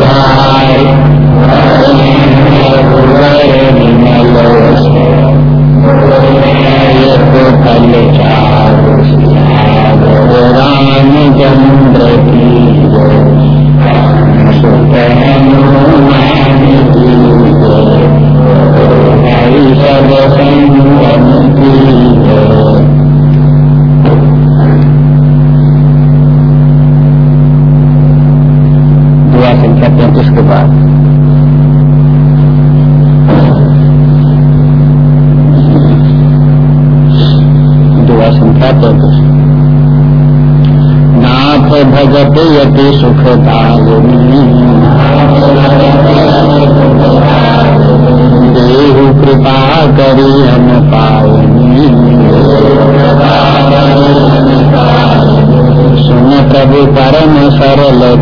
Bye.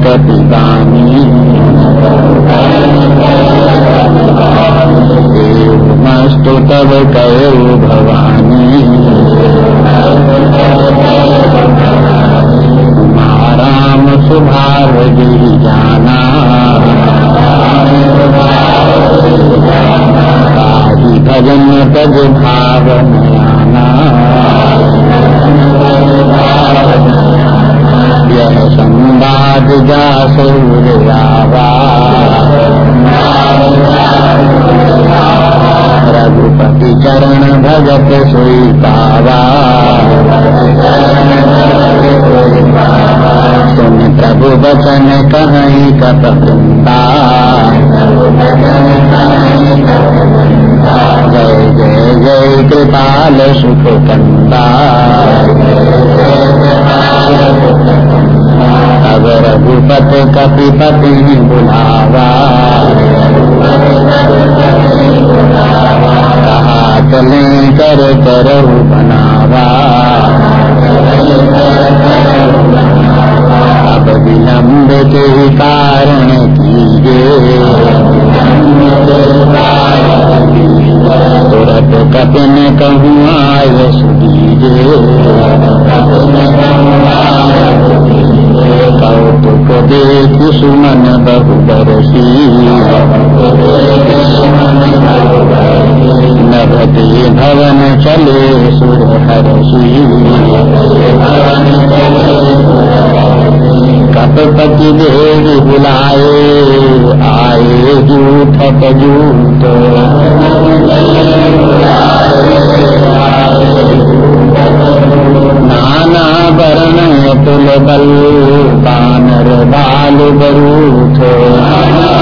सरल कपिदानी देव मस्तु तब कयो भवानी राम सुभाव गिरी जाना भजन तज भाव नयाना यह संवाद जा सूर्यावा रघुपति चरण भगत सोई पावा। सुन प्रभु वचन कहीं कप जय जय जय, कृपाल सुख कंदा अब रघुपत कपिपति बुलावा। चले कर करहु बनावा। अब विलम्ब के कारण कीजे। तुरत कपिन कहूँ, आय सुदीजे। कौतुक देख सुमन बहु भवन चले सुर हरसी कपपति देव बुलाए आए जूठ जूठ। नाना वर्ण तुल बल बानर बाल बरूथ सियावर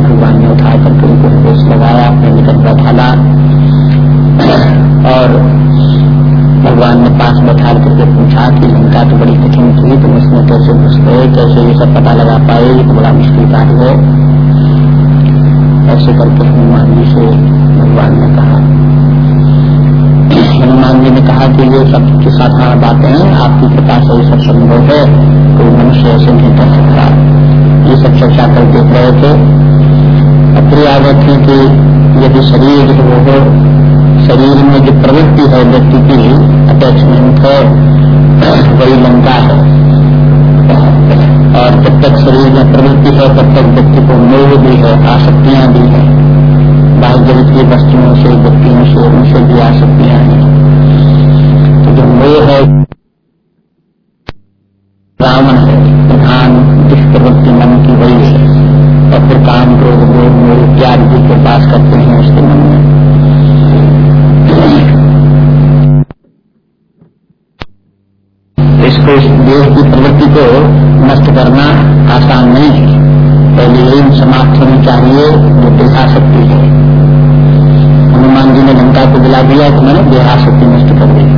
भगवान ने उठा करके उनको निर्देश लगाया अपने निकट बैठाला और भगवान ने पास बैठा करके पूछा कि लंका तो बड़ी कठिन थी, तुम इसमें कैसे घुस गए, कैसे ये सब पता लगा पाए? ये तो बड़ा मुश्किल कार्य है। ऐसे करके हनुमान जी से भगवान ने कहा। हनुमान जी ने कहा कि ये सब की साधारण बातें हैं, आपकी कृपा से ये सब संभव है, कोई मनुष्य ऐसे नहीं कर सकता। ये सब चर्चा कर देख रहे थे। अपनी आदत है कि यदि शरीर जो हो शरीर में जो प्रवृत्ति है, व्यक्ति की अटैचमेंट है, वही लंका है। और जब तक शरीर में प्रवृत्ति है, तब तक व्यक्ति को मोह भी है, आसक्तियाँ भी है। बाह्य जगत की वस्तुओं से, व्यक्तियों से, उनसे भी आसक्तियाँ हैं। तो जो मोह है रावण है, प्रधान जिस प्रवृत्ति मन की वही है और फिर काम क्रोध मोह जी के पास करते हैं उसके मन में। इसको इस देह की प्रवृत्ति को नष्ट करना आसान नहीं है। पहले यही समाप्त होनी चाहिए, जो देहाशक्ति है। हनुमान जी ने लंका को दिला दिया तो मैंने देहा शक्ति नष्ट कर दी।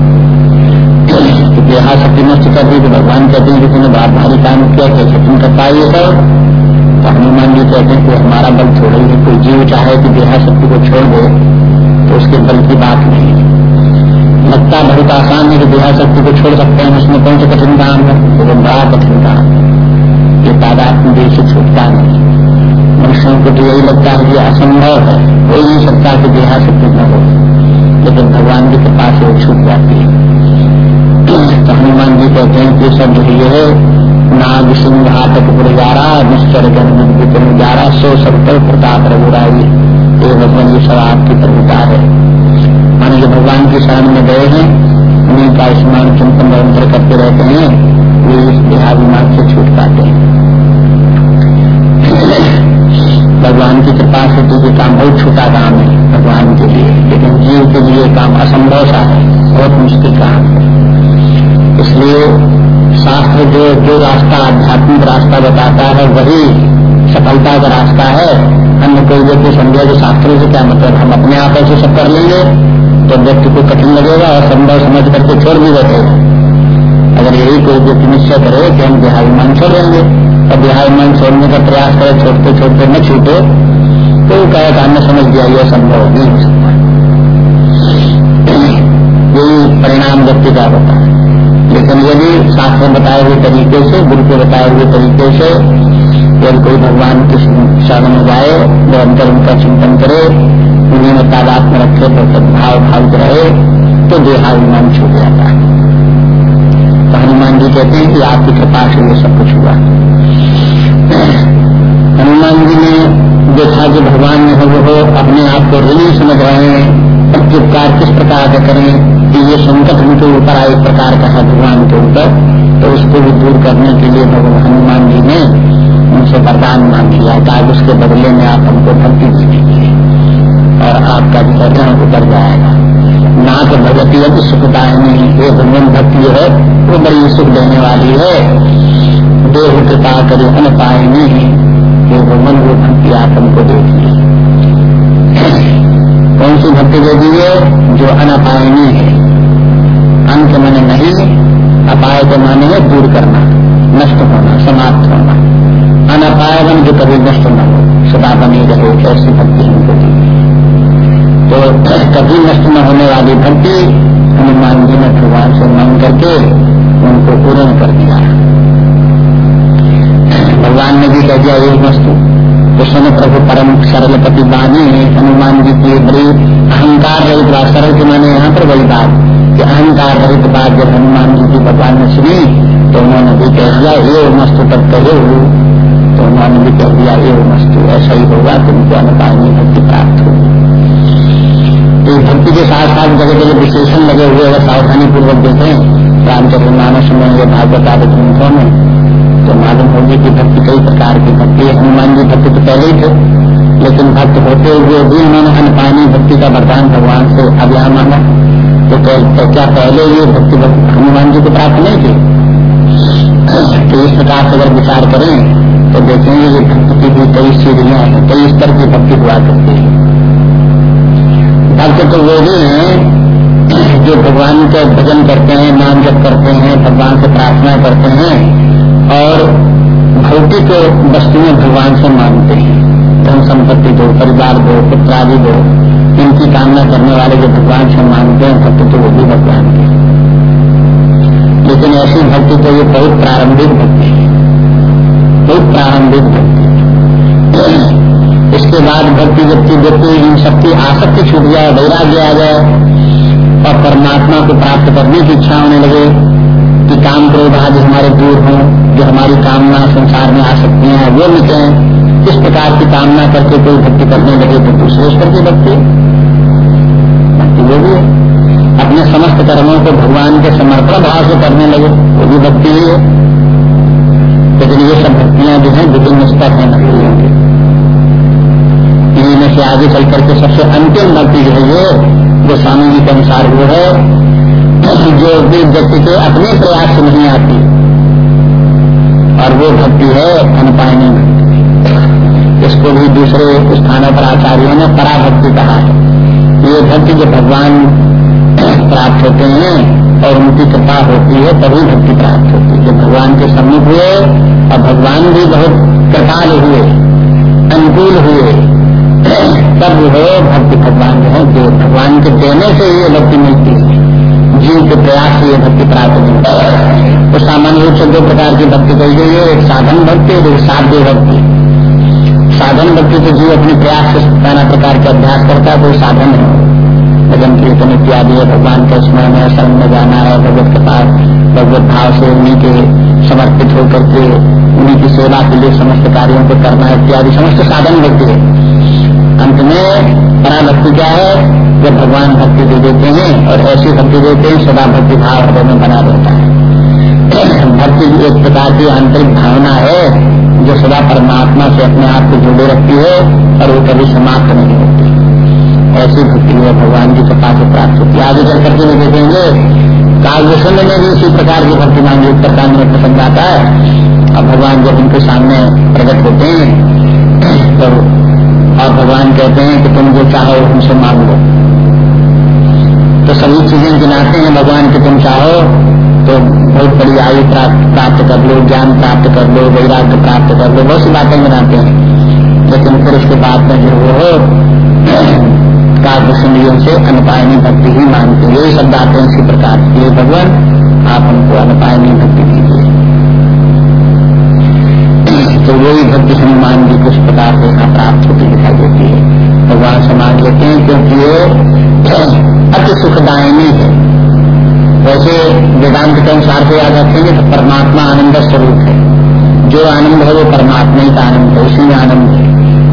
देहा शक्ति नष्ट कर दी तो भगवान कहते हैं कि तुमने बहुत भारी काम किया, कैसे तुम कर पाए सब तो हनुमान जी कहते हैं कि हमारा बल थोड़ा ही कोई जीव चाहे कि देहा शक्ति को छोड़ दे तो उसके बल की बात नहीं है। लगता बहुत आसान है कि देहा शक्ति को छोड़ सकते हैं, उसमें कौन सा कठिन काम है? तो बड़ा कठिन काम है। ये तादाद देश से छूटता नहीं मनुष्यों को तो यही लगता है कि असंभव है हो ही नहीं सकता कि देहा शक्ति न हो। लेकिन भगवान की कृपा से वो छूट जाती है। तो हनुमान जी कहते हैं कि सब ये नाग सिंह हाटक पुरजारा निश्चर जन्म जारा सो सब पर प्रताप रघुराई ये भगवान, ये सब आपकी प्रभुता है। मान जो भगवान की शरण में गए हैं, उन्हीं का स्मरण चिंतन निरंतर करते रहते हैं, वे इस देहाभिमान से छूट पाते हैं। भगवान की कृपा से तो ये काम बहुत छोटा काम है भगवान के लिए, लेकिन जीव के लिए काम असंभव सा है, बहुत मुश्किल काम है। इसलिए शास्त्र जो जो रास्ता, आध्यात्मिक रास्ता बताता है, वही सफलता का रास्ता है। अन्य कोई व्यक्ति समझे कि शास्त्रों से क्या मतलब हम अपने आप ऐसे सब कर लेंगे तो व्यक्ति को कठिन लगेगा और संभव समझ करके छोड़ भी बैठेगा अगर यही कोई व्यक्ति निश्चय करे कि हम देहाभिमान छोड़ेंगे, और देहाभिमान छोड़ने का प्रयास करे, छोड़ते छोड़ते न छूटे तो कहे अन्य समझ दिया यह संभव नहीं हो सकता। यही परिणाम व्यक्ति का होता है। लेकिन यदि शास्त्र बताए हुए तरीके से, गुरु के बताए हुए तरीके से यदि कोई भगवान के शरण में जाए, निरंतर उनका चिंतन करे, उन्हें तादाद में रखे तो सद्भाव भाव रहे तो देहाभिमान छूट जाता है। तो हनुमान जी कहते हैं कि आपकी कृपा से ये सब कुछ हुआ। हनुमान जी ने देखा कि भगवान जो है अपने आप को ऋणी समझ रहे हैं प्रत्युपकार किस प्रकार का करें कि ये संकट उनके ऊपर आए प्रकार का है भगवान के ऊपर तो उसको भी दूर करने के लिए भगवान हनुमान जी ने उनसे वरदान मांग लिया कहा उसके बदले में आप हमको भक्ति दे दीजिए और आपका विसर्जन उतर जाएगा। ना तो भगवती अब सुखदायनी ये भगवान भक्ति है, वो बड़ी सुख देने वाली है। देव कृपा करे पाए नहीं, ये भगवान वो भक्ति आप हमको दे दिए कौन सी भक्ति दे दी है? जो अनपायनी है। अंत मैंने नहीं, अपाय के माने है दूर करना, नष्ट होना, समाप्त होना। अनपाय बन जो कभी नष्ट न हो, सदा बनी रहे ऐसी भक्ति हमको दी तो कभी नष्ट न होने वाली भक्ति हनुमान जी ने भगवान से मांग करके उनको पूर्ण कर दिया। भगवान ने भी कह दिया, एक वस्तु उसने प्रभु परम सरल पति बानी हनुमान जी की बड़ी अहंकार रही सरल के माने यहाँ पर बड़ी बात। कि अहंकार रहित बात जब हनुमान जी की भगवान ने सुनी तो उन्होंने भी कह दिया ये मस्तु तब कहे तो उन्होंने भी कह दिया ये मस्तु ऐसा ही होगा, तुमको अनुपानी भक्ति प्राप्त होगी। तो भक्ति के साथ साथ जगह जगह विशेषण लगे हुए अगर सावधानी पूर्वक देखें। रामचंद्र मानस में ये भागवत आदि ग्रंथों में तो मालूम होगी कि भक्ति कई प्रकार की भक्ति हनुमान जी भक्ति तो पहले ही थे, लेकिन भक्त होते हुए भी उन्होंने अनपानी भक्ति का वरदान भगवान से अभिया मांगा। तो, तो क्या पहले ये भक्ति हनुमान जी को प्राप्त नहीं थी? तो इस प्रकार से अगर विचार करें तो देखेंगे ये भक्ति की भी कई सीढ़ियाँ हैं कई स्तर की भक्ति हुआ करती है। भक्त तो वो भी हैं जो भगवान का भजन करते हैं नाम जप करते हैं भगवान से प्रार्थना करते हैं और भौतिक वस्तुएँ भगवान से मांगते हैं। धन संपत्ति दो परिवार दो पुत्र आदि दो। इनकी कामना करने वाले जो भगवान से मानते हैं, भक्ति तो वो भी भगवान के लेकिन ऐसी भक्ति तो ये बहुत प्रारंभिक भक्ति है। बहुत प्रारंभिक भक्ति इसके बाद भक्ति व्यक्ति व्यक्ति इन सबकी आसक्ति छूट जाए, वैराग्य आ जाए, और परमात्मा को प्राप्त करने की इच्छा होने लगे कि काम क्रोध आज हमारे दूर हों, जो हमारी कामना संसार में आ सकती है, वो मिटे। इस प्रकार की कामना करके कोई भक्ति करने लगे तो दूसरे स्तर की भक्ति। वो भी है अपने समस्त कर्मों को भगवान के समर्पण भाव से करने लगे। वो भी भक्ति ही है। लेकिन ये सब भक्तियाँ जो है विभिन्न स्तर है भक्तियों के। इन्हीं में से आगे चल करके सबसे अंतिम भक्ति जो है ये, जो स्वामी जी के अनुसार वो है, जो भी व्यक्ति के अपने प्रयास से नहीं आती। और वो भक्ति है अनुपायनी भक्ति। इसको भी दूसरे स्थानों पर आचार्यों ने पराभक्ति कहा है। ये भक्ति जो भगवान प्राप्त होते हैं और उनकी कृपा होती है, तभी भक्ति प्राप्त होती है। जब भगवान के सम्मुख हुए और भगवान भी बहुत कृपाल हुए, अनुकूल हुए, तब वो भक्ति भगवान जो है, जो भगवान के देने से ये भक्ति मिलती है। जीव के प्रयास से ये भक्ति प्राप्त मिलती है। तो सामान्य रूप से दो प्रकार की भक्ति कही गई है, एक साधन भक्ति और एक साध्य भक्ति। साधन भक्ति तो जीव अपने प्रयास से नाना प्रकार के अभ्यास करता है, कोई साधन है भजन, कीर्तन इत्यादि है, भगवान के स्मरण है, शरण में जाना है, भगवत के पास भगवत भाव से उन्हीं के समर्पित होकर के उन्हीं की सेवा के लिए समस्त कार्यों को करना इत्यादि, समस्त साधन भक्ति है अंत में पराभक्ति क्या है? जब भगवान भक्ति दे देते हैं और ऐसी भक्ति देते हैं, सदा भक्ति भाव हृदय में बना रहता है। भक्ति एक प्रकार की आंतरिक भावना है। जो सदा परमात्मा से अपने आप को जुड़े रखती है और वो कभी समाप्त नहीं होती। ऐसी भक्ति है भगवान की कृपा से प्राप्त होती है। आगे चल करके भी देखेंगे कालभूषण में भी इसी प्रकार की भक्ति मांगी उत्तरकांड में प्रसंग आता है। और भगवान जब उनके सामने प्रकट होते हैं तो और भगवान कहते हैं कि तुम जो चाहो उनसे मांग लो। तो सभी चीज़ें गिनाते हैं भगवान कि तुम चाहो तो बहुत बड़ी आयु प्राप्त कर लो, ज्ञान प्राप्त कर लो, वैराग्य प्राप्त कर लो, बहुत सी बातें गिनाते हैं। लेकिन फिर उसके बाद में जो वो काव्य से अनुपायनी भक्ति ही मांगते यही शब्द आते हैं इसी प्रकार के भगवान आप उनको अनुपायनी भक्ति दीजिए। तो वही भक्ति हनुमान जी कुछ प्रकार से यहाँ प्राप्त होती दिखाई देती है। भगवान से मांग लेते हैं क्योंकि ये अति सुखदायिनी है। वैसे वेदांत के अनुसार से याद रखेंगे तो परमात्मा आनंद स्वरूप है। जो आनंद है वो परमात्मा ही का आनंद है, उसी में आनंद है।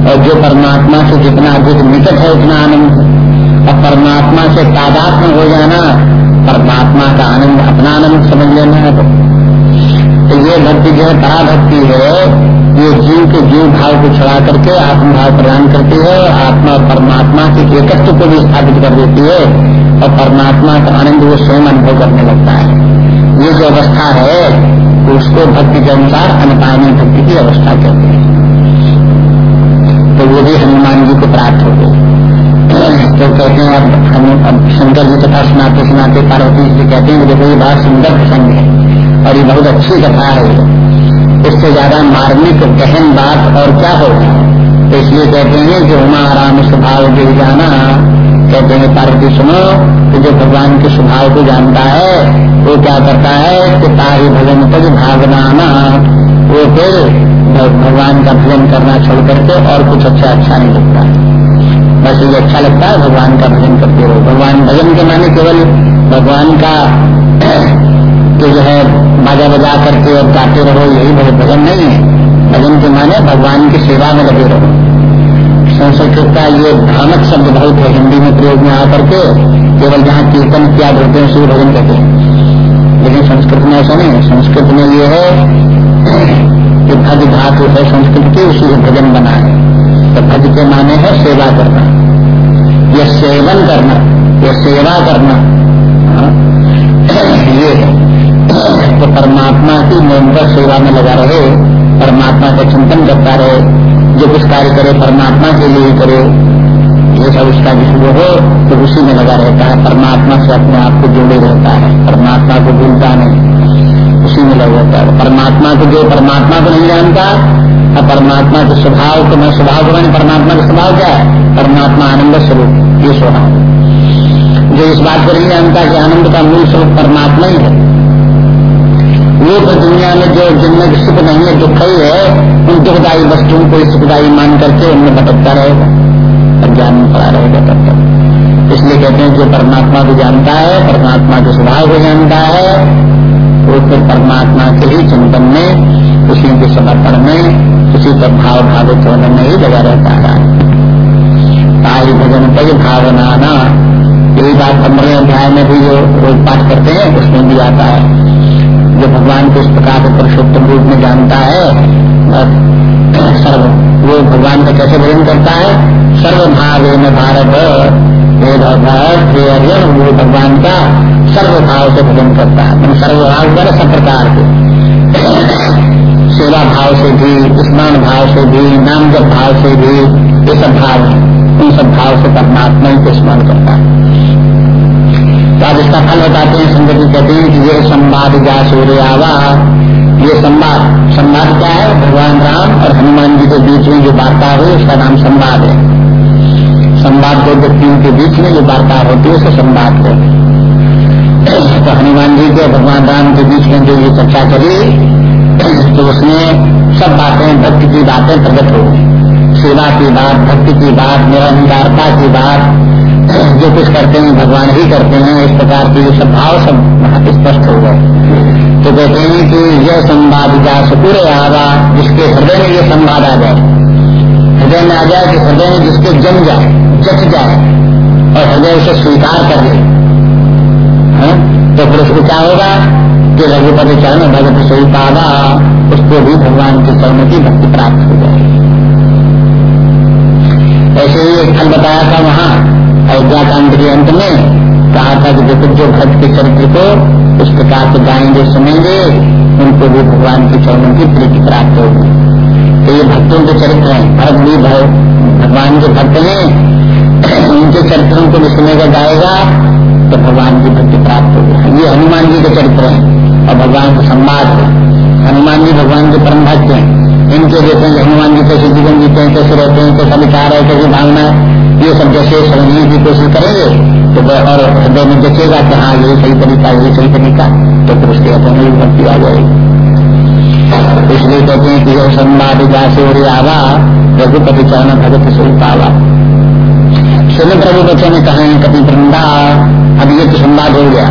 और जो परमात्मा से जितना अधिक निकट है, उतना आनंद है। और परमात्मा से तादात्म हो जाना, परमात्मा का आनंद अपना आनंद समझ लेना है तो। ये भक्ति जो है, पराभक्ति है। ये जीव के जीव भाव को छुड़ा करके, आत्मभाव प्रदान करती है आत्मा और परमात्मा के एकत्व को भी स्थापित कर देती है। और परमात्मा का आनंद वो स्वयं अनुभव करने लगता है। ये जो अवस्था है, उसको भक्ति के अनुसार अनुपायनी भक्ति की अवस्था कहते हैं। तो वो भी हनुमान जी को प्राप्त हो गई तो कहते हैं, अब हम, अब शंकर जी कथा सुनाते सुनाते, पार्वती जी कहते हैं देखो, ये बहुत सुंदर प्रसंग है और ये बहुत अच्छी कथा है। इससे ज़्यादा मार्मिक गहन बात और क्या होगा? तो इसलिए कहते हैं कि उमा आराम स्वभाव गिर जाना। कहते हैं पार्वती सुनो, कि जो भगवान के स्वभाव को जानता है, वो क्या करता है? कि तारी भजन तक भावना वो फिर भगवान का भजन करना छोड़ करके और कुछ अच्छा अच्छा नहीं लगता। बस ये अच्छा लगता है, भगवान का भजन करते रहो। भगवान भजन के माने केवल भगवान का जो है, बाजा बजा करके और गाते रहो, यही भजन नहीं है। भजन के माने भगवान की सेवा में लगे रहो। संस्कृत का ये भ्रामक शब्द बहुत है हिंदी में प्रयोग में आकर के केवल जहाँ कीर्तन किया होते हैं उसी भजन कहते हैं। लेकिन संस्कृत में ऐसा नहीं है। संस्कृत में ये है कि भज धातु है संस्कृत की उसी भजन बना है। तो भज के माने है सेवा करना। यह सेवन करना यह सेवा करना। हाँ, ये है। तो परमात्मा की निरंतर सेवा में लगा रहे परमात्मा का चिंतन करता रहे। जो कुछ कार्य करे, परमात्मा के लिए करे, ये सब उसका विषय हो तो उसी में लगा रहता है। परमात्मा से अपने आप को जोड़े रहता है। परमात्मा को भूलता नहीं। उसी में लगा रहता है। परमात्मा को जो परमात्मा को नहीं जानता और परमात्मा के स्वभाव को मैं स्वभाव को मैंने परमात्मा का स्वभाव क्या है? परमात्मा आनंद स्वरूप, ये स्वभाव। जो इस बात को नहीं जानता कि आनंद का मूल स्वरूप परमात्मा ही है। वो तो दुनिया में जो जिनमें सुख नहीं है, दुख ही है, उन दुखदायी वस्तुओं को सुखदायी मान करके उनमें भटकता रहेगा। अज्ञान में पड़ा रहेगा तब तक। इसलिए कहते हैं, जो परमात्मा को जानता है, परमात्मा के स्वभाव को जानता है, वो फिर परमात्मा के ही चिंतन में, उसी के समर्पण में, उसी पर भाव भावित होने में ही लगा रहता है। ताई भजन कई भावना यही बात पंद्रह अध्याय में भी जो रोज पाठ करते हैं, उसमें भी आता है। जो भगवान को इस प्रकार से पुरुषोत्तम रूप में जानता है सर्व, वो भगवान का कैसे भजन करता है? सर्व भाव में भारत अर्जुन, वो भगवान का सर्व भाव से भजन करता है। सर्व भाव कर सब प्रकार के। सेवा भाव से भी, स्नान भाव से भी, नाम जब भाव से भी, ये सब भाव उन सब भाव से परमात्मा ही को स्मरण करता है। तो अब इसका फल बताते हैं संगत जी कहते हैं कि ये संवाद जा सूर्य आवा ये संवाद संवाद क्या है? भगवान राम और हनुमान जी के बीच में जो वार्ता हुई, उसका नाम संवाद है। संवाद दो व्यक्तियों के बीच में जो वार्ता होती है, उसे संवाद कहते तो हनुमान जी के भगवान राम के बीच में जो ये चर्चा करी तो उसमें सब बातें, भक्ति की बातें प्रकट हो सेवा की बात, भक्ति की बात निरंकारता की बात जो कुछ करते हैं, भगवान ही करते हैं, इस प्रकार के जो सद्भाव सब सब स्पष्ट हो गए। तो कहते हैं कि यह संवाद जा सुपुर आवा, जिसके हृदय में ये संवाद आ जाए। हृदय में आ जाए कि हृदय में जिसके जम जाए, जच जाए, और हृदय उसे स्वीकार कर ले। हाँ? तो फिर उसको क्या होगा? कि रघुपति चरण भगत सही पावा, उसको भी भगवान के चरण की भक्ति प्राप्त हो जाए। ऐसे ही एक फल बताया था वहाँ अयोध्या कांड के अंत में कहा था कि देखो, जो भक्त के चरित्र को उस प्रकार से गाएँगे सुनेंगे, उनको भी भगवान के चरणों की प्रीति प्राप्त होगी। तो ये भक्तों के चरित्र हैं। भरत भी भगवान के भक्त हैं। उनके चरित्रों को भी सुनेगा, गाएगा तो भगवान की भक्ति प्राप्त होगी। ये हनुमान जी के चरित्र हैं और भगवान का संवाद है। हनुमान जी भगवान के परम भक्त हैं। इनके हैं हनुमान जी कैसे जीवन जीते हैं, कैसे रहते हैं, कैसा विचार है, कैसी भावना ये सब जैसे समझने की कोशिश करेंगे तो और हृदय में जचेगा कि हाँ यही सही तरीका यही सही तरीका तो फिर उसके अपने ही भक्ति आ जाएगी। इसलिए कहते हैं कि यह संवाद जासे और आवा, रघुपति चरण भगत से पावा। सुन प्रभु बच्चों ने कहा कभी वृंदा, अब ये तो संवाद हो गया।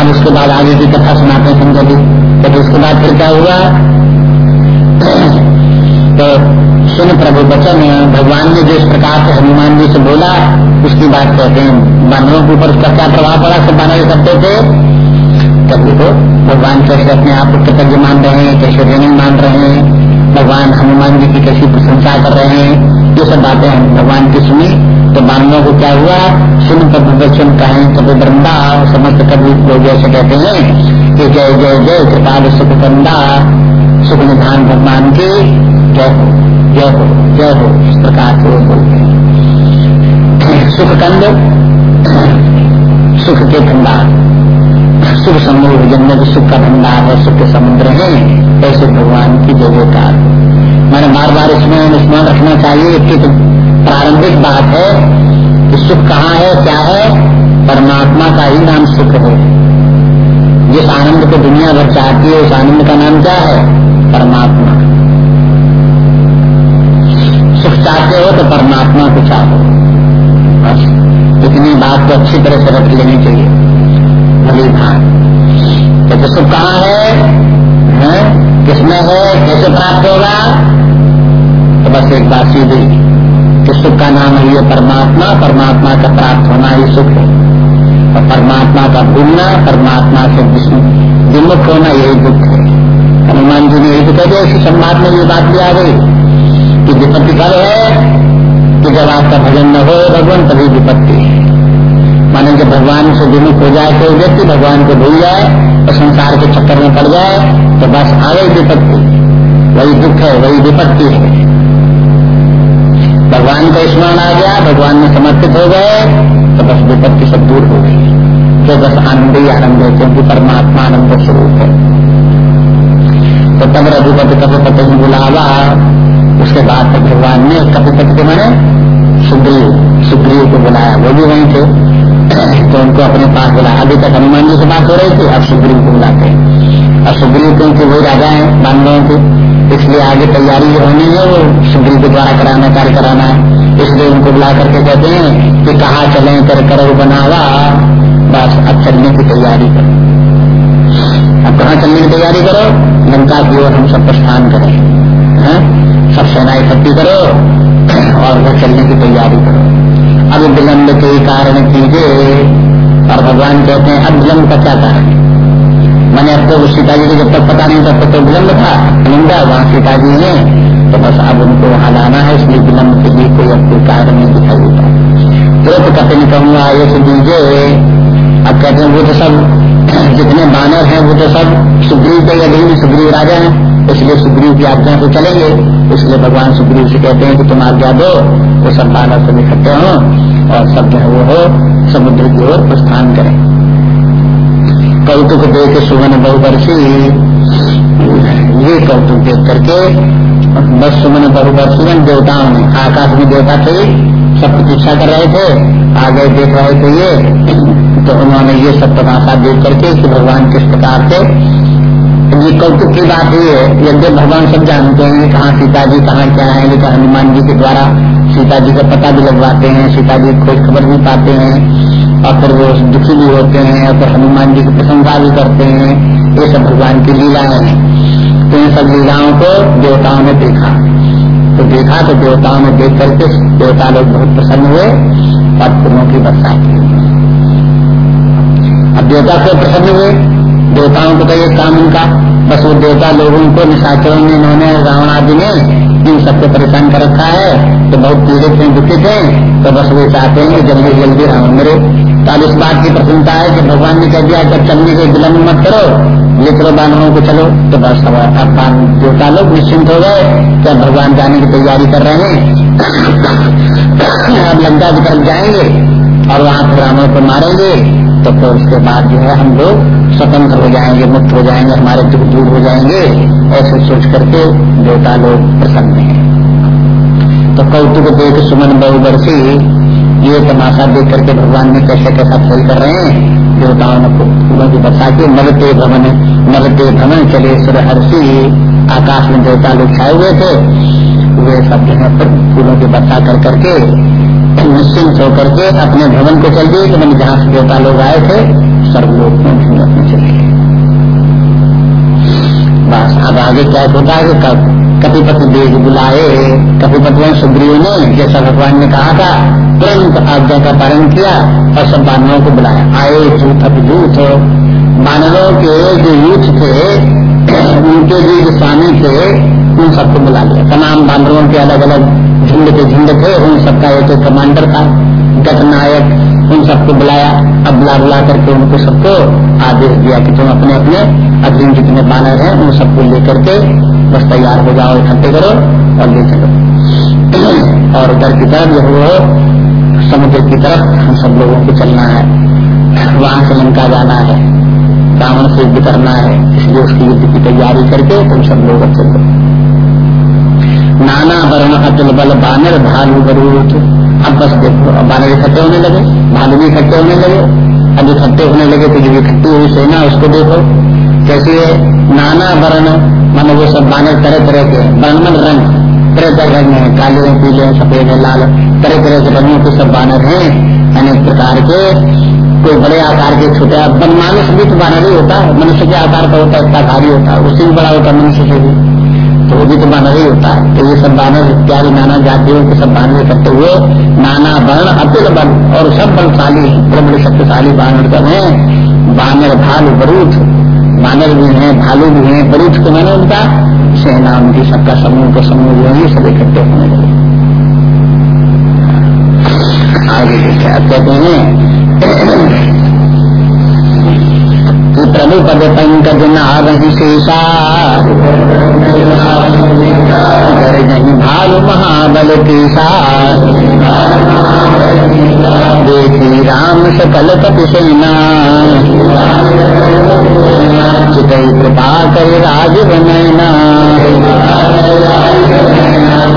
अब उसके बाद आगे की कथा सुनाते हैं संजय जी। तो उसके बाद फिर क्या हुआ? तो सुन प्रभु, बचन भगवान ने जिस प्रकार से हनुमान जी से बोला, उसकी बात कहते हैं बानरों के ऊपर उसका क्या प्रभाव पड़ा? सब बानर करते थे? कभी तो भगवान कैसे अपने आप को कृतज्ञ मान रहे हैं, कैसे ऋणी मान रहे हैं। भगवान हनुमान जी की कैसी प्रशंसा कर रहे हैं। ये सब बातें हम भगवान की सुनी तो बानरों को क्या हुआ? सुन प्रभु वचन कहें कभी वृंदा समस्त कभी लोग जैसे कहते हैं कि जय जय जय, कृपाल सुख बंदा सुख निधान भगवान की, जय जय हो जय हो, इस प्रकार से वो बोलते हैं। सुख कंद सुख के भंडार। सुख समूह जन्म सुख का भंडार है, सुख के समुद्र है, ऐसे भगवान की जय जयकार मैंने बार बार इसमें स्मरण रखना चाहिए कि तो प्रारंभिक बात है कि सुख कहाँ है, क्या है? परमात्मा का ही नाम सुख है। जिस आनंद को दुनिया भर चाहती है, उस आनंद का नाम क्या है? परमात्मा सुख चाहते हो तो परमात्मा को चाहो। बस इतनी बात को अच्छी तरह से रख लेनी चाहिए। भली भान तो सुख कहाँ है, है? किसमें है कैसे प्राप्त होगा तो बस एक बात सीधी। कि सुख का नाम है ये परमात्मा? परमात्मा का प्राप्त होना ही सुख है। और परमात्मा का भूलना परमात्मा से विमुख होना यही दुख है। हनुमान जी ने यही तो कह दिया इसी संवाद में ये बात भी आ गई। कि विपत्ति कब है, कि जब आपका भजन न हो, भगवान तभी विपत्ति माने जब भगवान से विमुख हो जाए कोई व्यक्ति, भगवान को भूल जाए और संसार के चक्कर में पड़ जाए तो बस आ गई विपत्ति। वही दुख है, वही विपत्ति है। भगवान का स्मरण आ गया, भगवान में समर्पित हो गए तो बस विपत्ति सब दूर हो गई। तो बस आनंद ही आनंद है, क्योंकि परमात्मा आनंद स्वरूप है। तो तब रघुपति कपिपति बुलावा उसके बाद तो भगवान ने कपिपति के मैंने सुग्रीव सुग्रीव को बुलाया। वो भी वहीं थे। तो उनको अपने पास बुलाया अभी तक हनुमान जी से बात हो रही थी, अब सुग्रीव को बुलाते हैं। और सुग्रीव क्योंकि वो राजा है, बांधवों के, इसलिए आगे तैयारी जो होनी है, वो सुग्रीव के द्वारा कराना, कार्य कराना है। इसलिए उनको बुला करके कहते हैं कि कहा चले, कर, करो बनावा। बस अब चलने की तैयारी करो। अब कहा चलने की तैयारी करो? लंका की ओर हम सब प्रस्थान करें? सब सेना इकट्ठी करो और वो चलने की तैयारी करो। अब विलम्ब के कारण कीजिए और भगवान कहते हैं, अब विलम्ब का क्या कारण मैंने अब तो सीता जी को जब तक पता नहीं तब तक तो विलम्ब था, निंदा वहाँ सीता जी ने तो बस अब उनको वहाँ लाना है, इसलिए विलम्ब के लिए कोई अब कोई कारण नहीं दिखाई देता। तुरंत कपिन कहूँगा आयुष दीजिए अब कहते हैं, वो तो सब जितने बानर हैं, वो तो सब सुग्रीव के अधीन सुग्रीव राजा हैं, इसलिए सुग्रीव की आज्ञा से चलेंगे। इसलिए भगवान सुग्रीव से कहते हैं कि तुम आज्ञा दो, वो सब बानर सब इकट्ठे हो और सब जो है वो हो, समुद्र की ओर प्रस्थान करें। कौतुक देख के सुमन बहुवर्षी। ये कौतुक देख करके बस सुमन बहुवर्षी देवताओं ने। आकाश में देवता थे सब प्रतीक्षा कर रहे थे, आगे देख रहे थे ये। तो उन्होंने ये सब तमाशा देख करके कि भगवान किस प्रकार से ये कौतुक की बात ये है। यद्य भगवान सब जानते हैं कहाँ सीता जी कहाँ क्या है, लेकिन हनुमान जी के द्वारा सीता जी का पता भी लगवाते हैं सीता जी खोज खबर भी पाते हैं, और फिर वो दुखी भी होते हैं, और फिर हनुमान जी की प्रशंसा भी करते हैं। ये सब भगवान की लीलाएँ हैं। तो इन सब लीलाओं को देवताओं ने देखा। तो देखा तो देवताओं ने देख करके देवता लोग बहुत प्रसन्न हुए, और फूलों की वर्षा की अब देवता से प्रसन्न हुए? देवताओं को तो ये काम उनका। बस वो देवता लोगों को निशाचरों ने इन्होंने, रावण आदि ने, इन सबको परेशान कर रखा है। तो बहुत पीड़ित हैं, दुखित हैं। तो बस वो चाहते हैं जल्दी जल्दी रावण मरे। तो अब इस बात की प्रसन्नता है कि भगवान ने कह दिया जब चलने के विलम्ब मत करो ये करो बानरों को चलो। तो बस अब देवता लोग निश्चिंत हो गए कि अब भगवान जाने की तैयारी कर रहे हैं। अब लंका की तरफ़ जाएँगे और वहाँ पर रावण को मारेंगे। तो फिर उसके बाद जो है हम लोग स्वतंत्र हो जाएँगे, मुक्त हो जाएँगे, हमारे दुख दूर हो जाएँगे, ऐसे सोच करके देवता लोग प्रसन्न है। तो कौतुक देख सुमन बहुवर्षी, ये तमाशा देख करके भगवान ने कैसे कैसा खेल कर रहे हैं? देवताओं ने फूलों की वर्षा की नवते भवन नवते भवन चले सुर हर्षी आकाश में देवता लोग छाए हुए थे। वे सब जो है फूलों की वर्षा कर करके निश्चिंत होकर के अपने भवन को चल दिए मैंने जहाँ से देवता लोग आए थे सर्वलोक में चले गए। बस, अब आगे क्या होता है कपिपति देख बुलाए कपिपति सुग्रीव ने, जैसा भगवान ने कहा था, तुरंत आज्ञा का पालन किया और सब बानरों को बुलाया। आए जूथ अब जूथ बानरों के जो यूथ थे, उनके जो स्वामी थे, उन सबको बुला लिया। तमाम बानरों के अलग अलग झुंड के झुंड थे, उन सबका एक कमांडर था गत नायक उन सबको बुलाया। अब बुला बुला करके उनको सबको आदेश दिया कि तुम अपने अपने अधीन जितने बानर हैं, उन सबको लेकर के बस तैयार हो जाओ, इकट्ठे करो और ले चलो। और उधर की तरफ़ जो वो समुद्र की तरफ़ हम सब लोगों को चलना है। वहाँ से लंका जाना है रावण से युद्ध करना है, इसलिए उसकी युद्ध की तैयारी करके तुम सब लोग चलो। नाना वर्ण अतुल बल बानर भालू बरूथ अब बस देखो बानर इकट्ठे होने लगे, भालू भी इकट्ठे होने लगे, अब इकट्ठे होने लगे तो जो इकट्ठी हुई सेना, उसको देखो। कैसे नाना वर्ण, मान वो सब बानर तरह तरह के वर्ण मन रंग, तरह तरह रंग है, काले हैं पीले हैं सफ़ेद है लाल, तरह तरह के रंगों के सब बानर हैं। अनेक प्रकार के, कोई बड़े आकार के छोटे मानुष भी तो बानर ही होता है, मनुष्य के आकार का होता है इतना भारी होता है उससे भी बड़ा होता है मनुष्य से भी। तो वो भी तो बानर ही होता है। तो ये सब बानर इत्यादि नाना जातियों के सब बानर करते हुए। नाना वर्ण अतिल बल और सब बलशाली बड़े शक्तिशाली बानर सब है। बानर भालू बरूथ बानर भी हैं, भालू भी हैं बरूथ के मैंने उनका सेना उनकी सबका समूह का समूह जो है, सब इकट्ठे होने लगे। आगे कहते हैं प्रभु पद पंकज नारही शेषा नहीं भालु महाबल केशा। देखी राम सकल सेना चितई कृपा कर राज बनैना।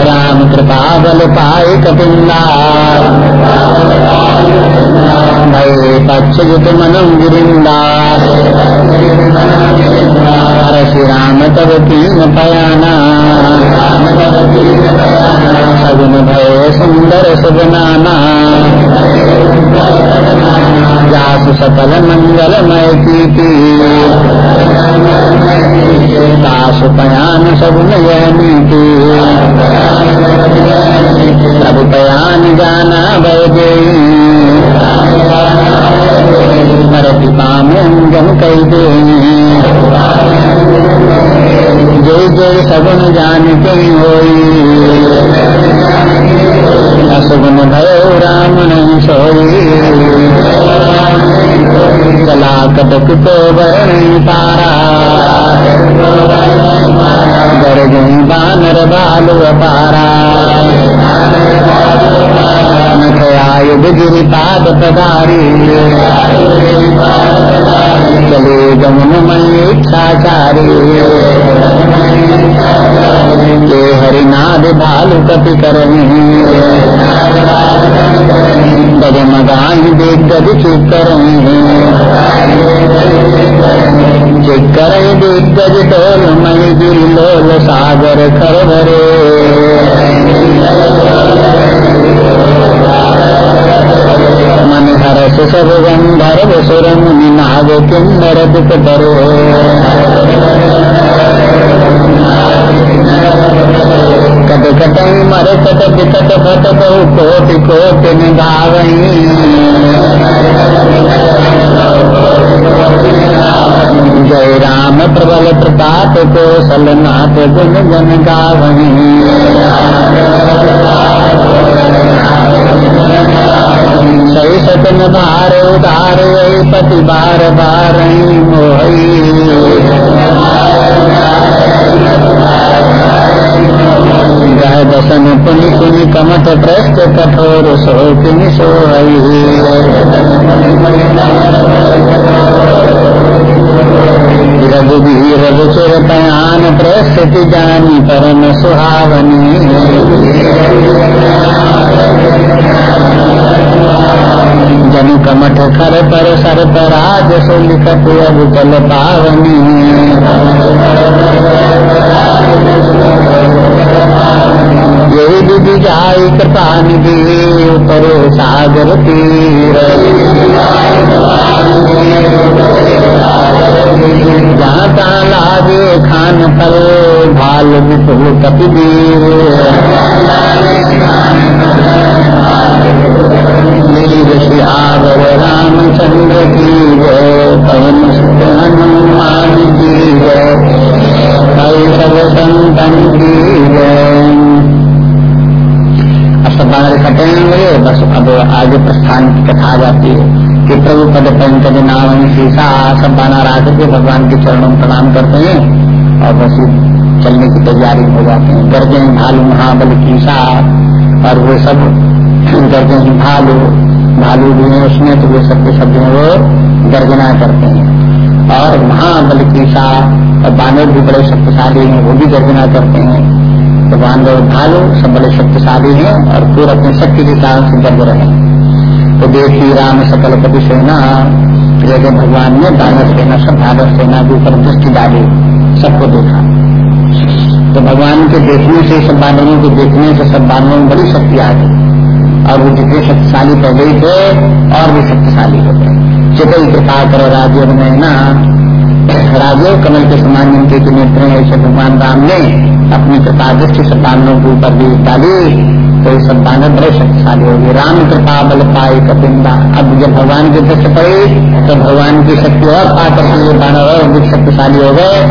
राम कृपा बल पाए कपिंदा। भय पक्ष युत मनु गिरिंदा श्री राम तब तीन पयाना सगुन भय सुंदर सुगनाना जास सकल मंगलमय की दास पयान सगुन यह प्रभु पयान जाना भरत कई दे जय जय सगुन जान कई होई असगुन भयो राम चला कटक को वरण तारा गर गई बानर बालु अपारा नखयायुध गिरिपाद पदारी चले गमन इच्छाचारी के हरिनाद भालु कपि करही। गज मगाही देख गज चुप करही चुप कर देख गज टोल मई गिर लोल सागर खर भरे मन हर सब गंधर्व सुर मुनि नाग किन्नर दुख करो कट कटई मर कट विकट फट बहु कोटि कोटि निभावई जय राम प्रबल प्रताप को सलनाथ गुण गन गावही। सही सतन भार उदार पति बार बार ग्रह दसन पुनि पुनि कमट प्रस्त कठोर सो किन सोई रघुवीर रघुचर पयान प्रस्थिति जानी परम सुहावनी। जनु कमठ खर पर सर पर आज सो अब चल पावनी। यही विधि जाई कृपा निधि उतरे सागर तीर। जहाँ तहाँ लागे खान पर भाल विपुल कपिदीर वीर सियावर रामचंद्र की जय, पवन हनुमान की जय। सब संतन की जय। बानर इकट्ठे होंगे बस अब आगे प्रस्थान की कथा आ जाती है कि प्रभु पद पंकज नाम शीशा, सब बाना आकर के भगवान के चरणों में प्रणाम करते हैं और बस चलने की तैयारी हो जाते हैं। गर्जे भालू महाबल कीसा और वो सब गर्जे भालू भालू भी है उसमें तो वे सब के सब जो वो गर्जना करते हैं। और महाबल कीसा और बानर भी बड़े शक्तिशाली हैं, वो भी गर्जना करते हैं। तो बानर भालू सब बड़े शक्तिशाली हैं और पूरे अपने शक्ति के कारण से गर्व रहे तो देखी राम सकल पति सेना जैसे भगवान ने दानव सेना सब भारत सेना के ऊपर दृष्टि डाली, सबको देखा। तो भगवान के देखने से, सब बानरों के देखने से, सब बानरों में बड़ी शक्ति आ गई। और वो जितने शक्तिशाली पहले थे, और भी शक्तिशाली हो गए। चितई कृपा करो राज्य में ना। राजो कमल के समान जिनके नेत्र हैं, ऐसे भगवान राम ने अपनी कृपा दृष्टि बानरों के ऊपर भी डाली। तो ये सब बड़े शक्तिशाली हो गए राम कृपा बल पाए कपिंदा। अब जब भगवान की दृष्टि पड़ी तो भगवान की शक्ति और पा करके ये बानर और अधिक शक्तिशाली हो गए।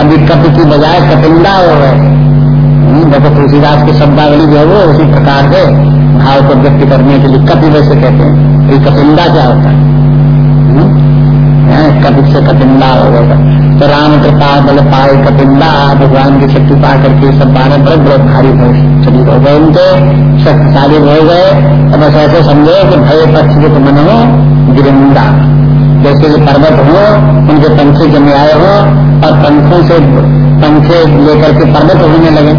अभी कपि की बजाय कपिंदा हो गए। देखो तुलसीदास की शब्दावली जो है वो उसी प्रकार से भाव को व्यक्त करने के लिए कपि वैसे कहते हैं। ये कपिंदा क्या होता है? कपि से कपिंदा हो गया तो राम कृपा, बल पाए कपिंदा भगवान की शक्ति पा करके सब बारह बड़े बड़े भारी शरीर हो गए उनके, शक्तिशाली हो गए। और बस ऐसे समझो कि भय पक्षित मन हो गिरिंदा। जैसे कि पर्वत हो, उनके पंखे जमे आए हो, और पंखों से, पंखे लेकर के पर्वत होने लगे।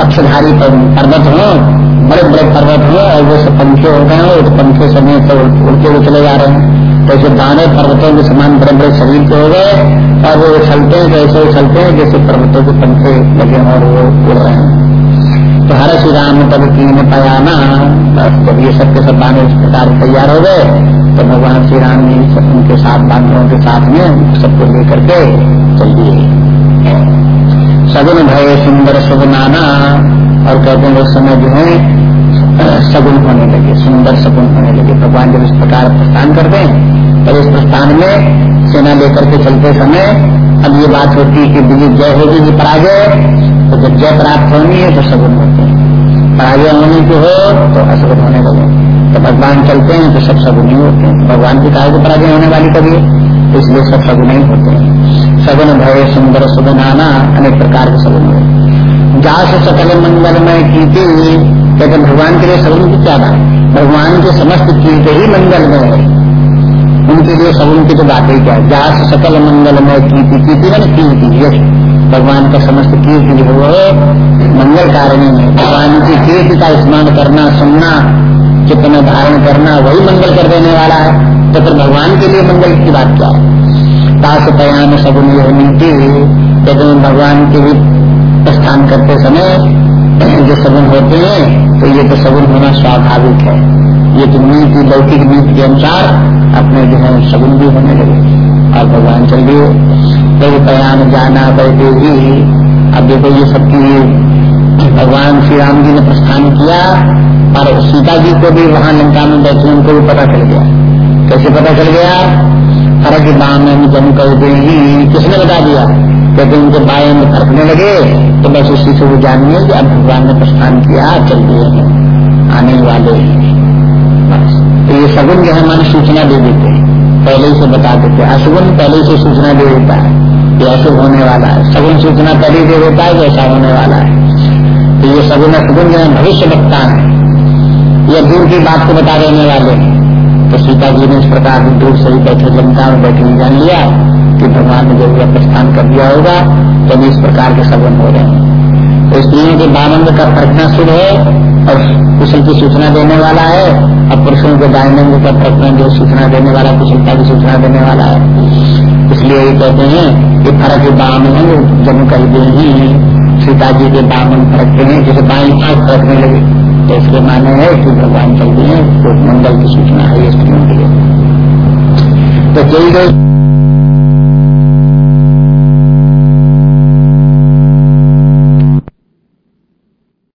पक्षधारी पर्वत हो बड़े बड़े पर्वत हो, और वो सब पंखे हो गए हो तो पंखे समय से उड़ते हुए चले जा रहे हैं। ऐसे दाने पर्वतों के समान बड़े बड़े शरीर के हो गए, और वो उछलते हैं ऐसे उछलते हैं, जैसे पर्वतों के पंखे लगे और वो उड़ रहे हैं। तो हर श्री राम तब तीन पयाना बस, जब ये सब के सब दाने इस प्रकार तैयार हो गए तो भगवान श्री राम जी सब उनके साथ, बांधवों के साथ में सबको लेकर के चल दिए। सगुन भय सुंदर शुभ नाना, और कहते हैं, उस समय जो है सगुन होने लगे, सुंदर सगुन होने लगे। भगवान जब इस प्रकार प्रस्थान करते हैं तब इस प्रस्थान में सेना लेकर के चलते समय अब ये बात होती है कि दिल्ली जय होगी कि पराजय? तो जब जय प्राप्त होनी है तो सगुन होते हैं। पराजय होने की हो तो असगुन होने लगे तो भगवान चलते हैं तो सब सगुन ही होते हैं। भगवान की कहा पराजय होने वाली कभी? तो इसलिए सब सगुन ही होते हैं। सगुन भय, सुंदर, सुगुनाना अनेक प्रकार के सगुन हुए जास सकल मंगलमय की कहते भगवान के लिए सगुन की क्या बात? भगवान के समस्त कीर्त ही मंगल में है। उनके लिए सब उनकी तो बात ही क्या है? जास सकल मंगलमय कीर्ति कीर्ति मैंने कीर्ति यश। भगवान का समस्त कीर्ति जो है मंगल कारण है भगवान की कीर्ति का स्मरण करना, सुनना, चित्त में धारण करना, वही मंगल कर देने वाला है। तो फिर भगवान के लिए मंगल की बात क्या है? ताश पयान सगुन यह नीति लेकिन भगवान के भी प्रस्थान करते समय जो सगुन होते हैं तो ये तो सगुन होना स्वाभाविक है। ये तो नीति, लौकिक नीति के अनुसार अपने जो है सगुन भी होने लगे। और भगवान चल दिए। फिर पयान जाना बैठे ही अब देखो ये सबकी भगवान श्री राम जी ने प्रस्थान किया, और सीता जी को भी वहाँ लंका में बैठे, उनको भी पता चल गया। कैसे पता चल गया? फ़र्क बाम जम कर ही। किसने बता दिया? कहते उनके बाएँ में फरकने लगे। तो बस उसी से वो जानिए कि अब भगवान ने प्रस्थान किया, चल दिए हैं। आने वाले बस। तो ये सगुन जो है मान सूचना दे देते हैं। पहले से बता देते हैं। अशुगुन पहले से सूचना दे देता है कि ऐसे होने वाला है। सगुन सूचना पहले दे देता है कि ऐसा होने वाला है। तो ये सगुन अशुगुन जो है भविष्य वक्ता है। ये दूर की बात को बता देने वाले हैं। तो सीता जी ने इस प्रकार दूर से ही बैठे जनता में बैठे जान लिया कि भगवान ने जब प्रस्थान कर दिया होगा तो इस प्रकार के सबन हो रहे हैं। तो स्त्रियों के बानंद का फरकना शुरू है और कुशल की सूचना देने वाला है और पुरुषों के दायनंद का फरकना जो सूचना देने वाला, कुशलता की सूचना देने वाला है। इसलिए ये कहते हैं कि फरक बामन जब कह दे ही। सीता जी के बामन फरकते हैं, जैसे बाई आँख फरकने लगे। तो इसके माने है कि भगवान चल दिए तो मंगल की सूचना है स्त्रियों के लिए। तो जल्द